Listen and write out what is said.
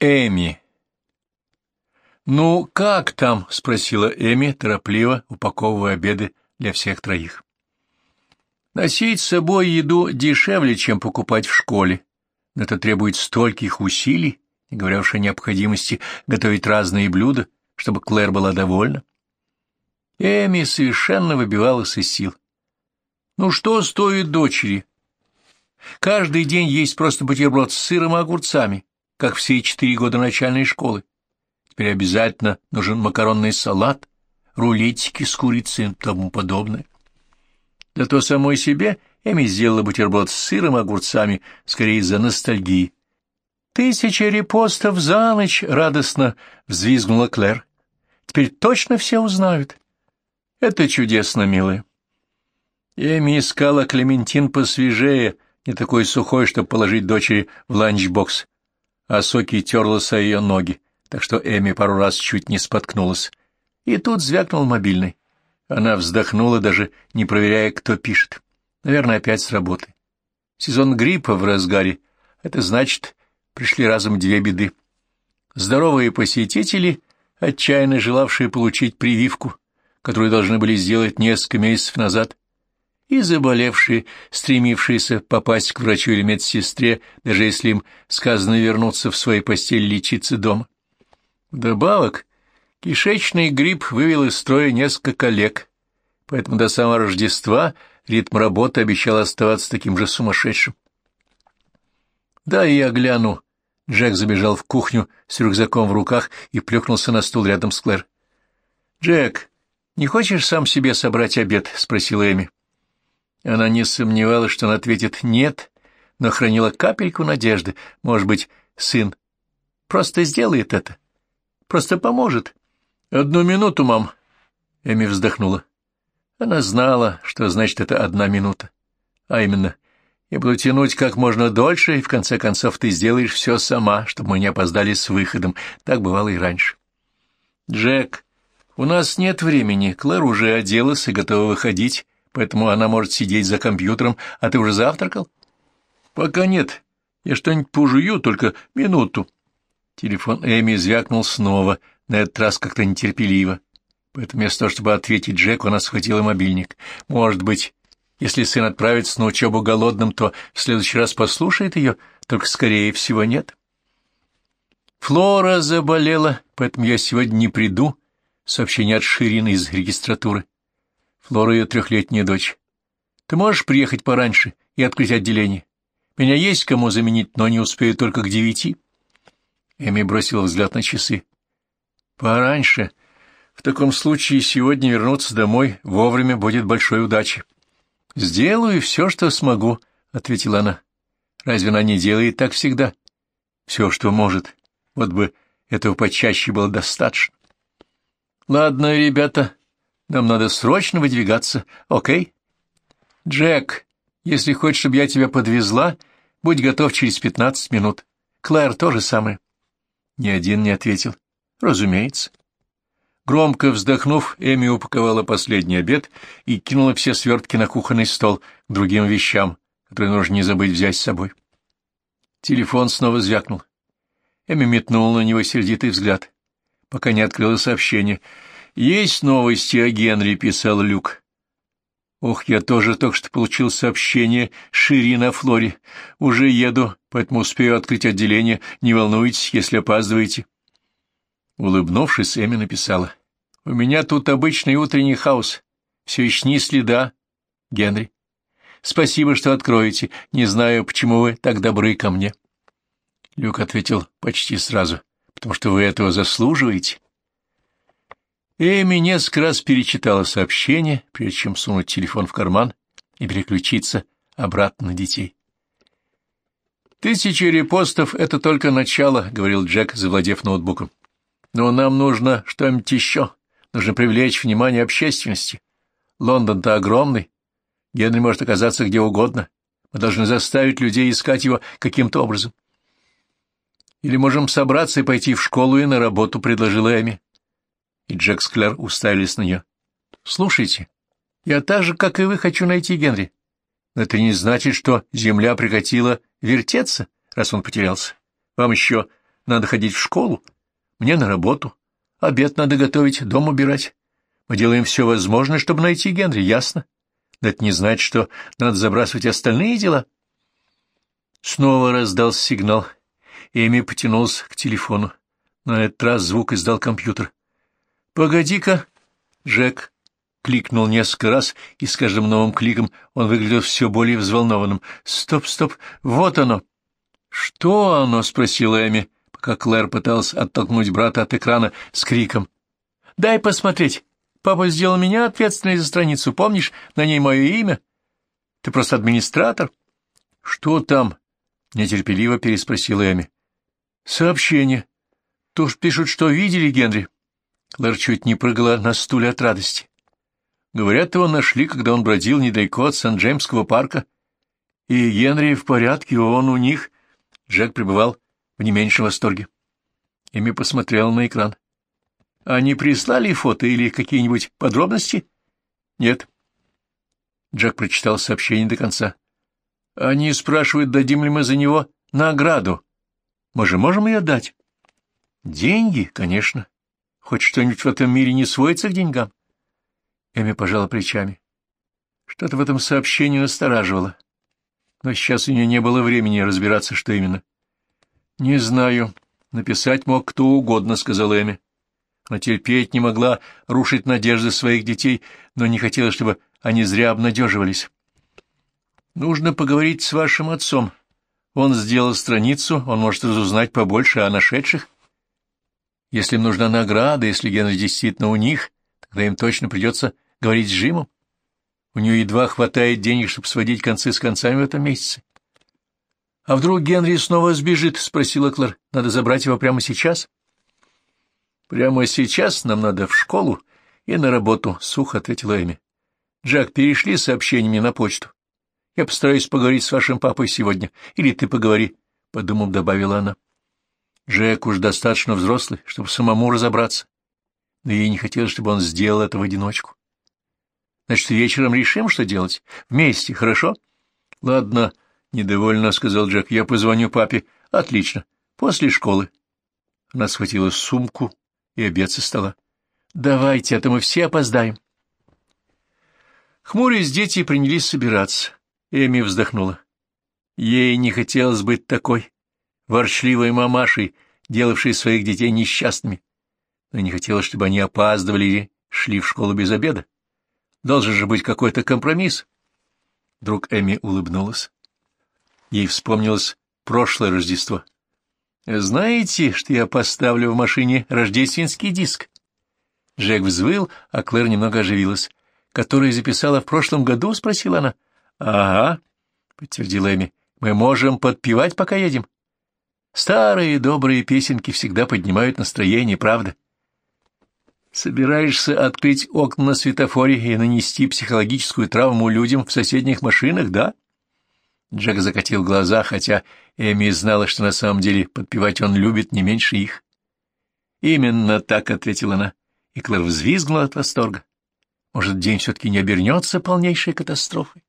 Эми. «Ну, как там?» — спросила Эми, торопливо упаковывая обеды для всех троих. «Носить с собой еду дешевле, чем покупать в школе, но это требует стольких усилий, не говоря уж о необходимости готовить разные блюда, чтобы Клэр была довольна. Эми совершенно выбивалась из сил. Ну что стоит дочери? Каждый день есть просто бутерброд с сыром и огурцами, как все четыре года начальной школы. Теперь обязательно нужен макаронный салат, рулетики с курицей и тому подобное. Зато самой себе Эми сделала бутерброд с сыром и огурцами, скорее из-за ностальгии. «Тысяча репостов за ночь!» — радостно взвизгнула Клэр. «Теперь точно все узнают». «Это чудесно, милая». Эми искала Клементин посвежее, не такой сухой, чтобы положить дочери в ланчбокс, а соки терлась о ее ноги, так что Эми пару раз чуть не споткнулась. И тут звякнул мобильный. Она вздохнула, даже не проверяя, кто пишет. Наверное, опять с работы. Сезон гриппа в разгаре. Это значит, пришли разом две беды. Здоровые посетители, отчаянно желавшие получить прививку, которую должны были сделать несколько месяцев назад, и заболевшие, стремившиеся попасть к врачу или медсестре, даже если им сказано вернуться в своей постель лечиться дома. Вдобавок, кишечный грипп вывел из строя несколько коллег, поэтому до самого Рождества ритм работы обещал оставаться таким же сумасшедшим. «Да, я гляну». Джек забежал в кухню с рюкзаком в руках и плюхнулся на стул рядом с Клэр. «Джек, не хочешь сам себе собрать обед?» — спросила Эми. Она не сомневалась, что он ответит «нет», но хранила капельку надежды. Может быть, сын просто сделает это, просто поможет. «Одну минуту, мам!» — Эми вздохнула. Она знала, что значит это одна минута. А именно, я буду тянуть как можно дольше, и в конце концов ты сделаешь все сама, чтобы мы не опоздали с выходом. Так бывало и раньше. Джек, у нас нет времени. Клэр уже оделась и готова выходить поэтому она может сидеть за компьютером, а ты уже завтракал? Пока нет. Я что-нибудь пожую, только минуту. Телефон Эми звякнул снова, на этот раз как-то нетерпеливо. Поэтому вместо того, чтобы ответить Джеку, она схватила мобильник. Может быть, если сын отправится на учебу голодным, то в следующий раз послушает ее, только, скорее всего, нет. Флора заболела, поэтому я сегодня не приду. Сообщение от Ширины из регистратуры. Флора ее трехлетняя дочь. Ты можешь приехать пораньше и открыть отделение? Меня есть кому заменить, но не успею только к девяти. Эми бросила взгляд на часы. Пораньше. В таком случае сегодня вернуться домой вовремя будет большой удачей. Сделаю все, что смогу, — ответила она. Разве она не делает так всегда? Все, что может. Вот бы этого почаще было достаточно. Ладно, ребята, нам надо срочно выдвигаться, окей? Джек, если хочешь, чтобы я тебя подвезла, будь готов через пятнадцать минут. Клэр тоже самое. Ни один не ответил. Разумеется. Громко вздохнув, Эми упаковала последний обед и кинула все свертки на кухонный стол к другим вещам, которые нужно не забыть взять с собой. Телефон снова звякнул. Эми метнула на него сердитый взгляд, пока не открыла сообщение — «Есть новости о Генри», — писал Люк. «Ох, я тоже только что получил сообщение Ширина о Флоре. Уже еду, поэтому успею открыть отделение. Не волнуйтесь, если опаздываете». Улыбнувшись, Эми написала. «У меня тут обычный утренний хаос. Все еще ни следа, Генри. Спасибо, что откроете. Не знаю, почему вы так добры ко мне». Люк ответил почти сразу. «Потому что вы этого заслуживаете». Эми несколько раз перечитала сообщение, прежде чем сунуть телефон в карман и переключиться обратно на детей. «Тысячи репостов — это только начало», — говорил Джек, завладев ноутбуком. «Но нам нужно что-нибудь еще. Нужно привлечь внимание общественности. Лондон-то огромный. Генри может оказаться где угодно. Мы должны заставить людей искать его каким-то образом». «Или можем собраться и пойти в школу и на работу», — предложила Эми и Джек Склер уставились на нее. — Слушайте, я так же, как и вы, хочу найти Генри. Но это не значит, что земля прекратила вертеться, раз он потерялся. Вам еще надо ходить в школу, мне на работу, обед надо готовить, дом убирать. Мы делаем все возможное, чтобы найти Генри, ясно? Но это не значит, что надо забрасывать остальные дела. Снова раздался сигнал. Эми потянулся к телефону. На этот раз звук издал компьютер. «Погоди-ка!» Джек кликнул несколько раз, и с каждым новым кликом он выглядел все более взволнованным. «Стоп, стоп! Вот оно!» «Что оно?» — спросила Эми, пока Клэр пытался оттолкнуть брата от экрана с криком. «Дай посмотреть. Папа сделал меня ответственной за страницу. Помнишь, на ней мое имя? Ты просто администратор». «Что там?» — нетерпеливо переспросила Эми. «Сообщение. Туж пишут, что видели Генри». Клэр чуть не прыгала на стуле от радости. Говорят, его нашли, когда он бродил недалеко от Сан-Джеймского парка. И Генри в порядке, он у них. Джек пребывал в не меньшем восторге. Эми посмотрел на экран. Они прислали фото или какие-нибудь подробности? Нет. Джек прочитал сообщение до конца. Они спрашивают, дадим ли мы за него награду. Мы же можем ее дать? Деньги, конечно. Хоть что-нибудь в этом мире не сводится к деньгам. Эми пожала плечами. Что-то в этом сообщении настораживало. Но сейчас у нее не было времени разбираться, что именно. — Не знаю. Написать мог кто угодно, — сказала Эми. Она терпеть не могла рушить надежды своих детей, но не хотела, чтобы они зря обнадеживались. Нужно поговорить с вашим отцом. Он сделал страницу, он может разузнать побольше о нашедших. Если им нужна награда, если Генри действительно у них, тогда им точно придется говорить с Джимом. У нее едва хватает денег, чтобы сводить концы с концами в этом месяце. — А вдруг Генри снова сбежит? — спросила Клэр. — Надо забрать его прямо сейчас? — Прямо сейчас нам надо в школу и на работу, — сухо ответила Эми. — Джек, перешли сообщениями на почту. Я постараюсь поговорить с вашим папой сегодня. Или ты поговори, — подумав, добавила она. Джек уж достаточно взрослый, чтобы самому разобраться. Но ей не хотелось, чтобы он сделал это в одиночку. Значит, вечером решим, что делать. Вместе, хорошо? — Ладно, — недовольно сказал Джек. — Я позвоню папе. — Отлично. После школы. Она схватила сумку и обед со стола. — Давайте, а то мы все опоздаем. Хмурясь, дети принялись собираться. Эми вздохнула. Ей не хотелось быть такой, ворчливой мамашей, делавшей своих детей несчастными. Но не хотелось, чтобы они опаздывали или шли в школу без обеда. Должен же быть какой-то компромисс. Друг Эми улыбнулась. Ей вспомнилось прошлое Рождество. «Знаете, что я поставлю в машине рождественский диск?» Джек взвыл, а Клэр немного оживилась. «Который записала в прошлом году?» — спросила она. «Ага», — подтвердила Эми. «Мы можем подпевать, пока едем». «Старые добрые песенки всегда поднимают настроение, правда?» Собираешься открыть окна на светофоре и нанести психологическую травму людям в соседних машинах, да? Джек закатил глаза, хотя Эми знала, что на самом деле подпевать он любит не меньше их. «Именно так», — ответила она, и Клэр взвизгнула от восторга. «Может, день все-таки не обернется полнейшей катастрофой?»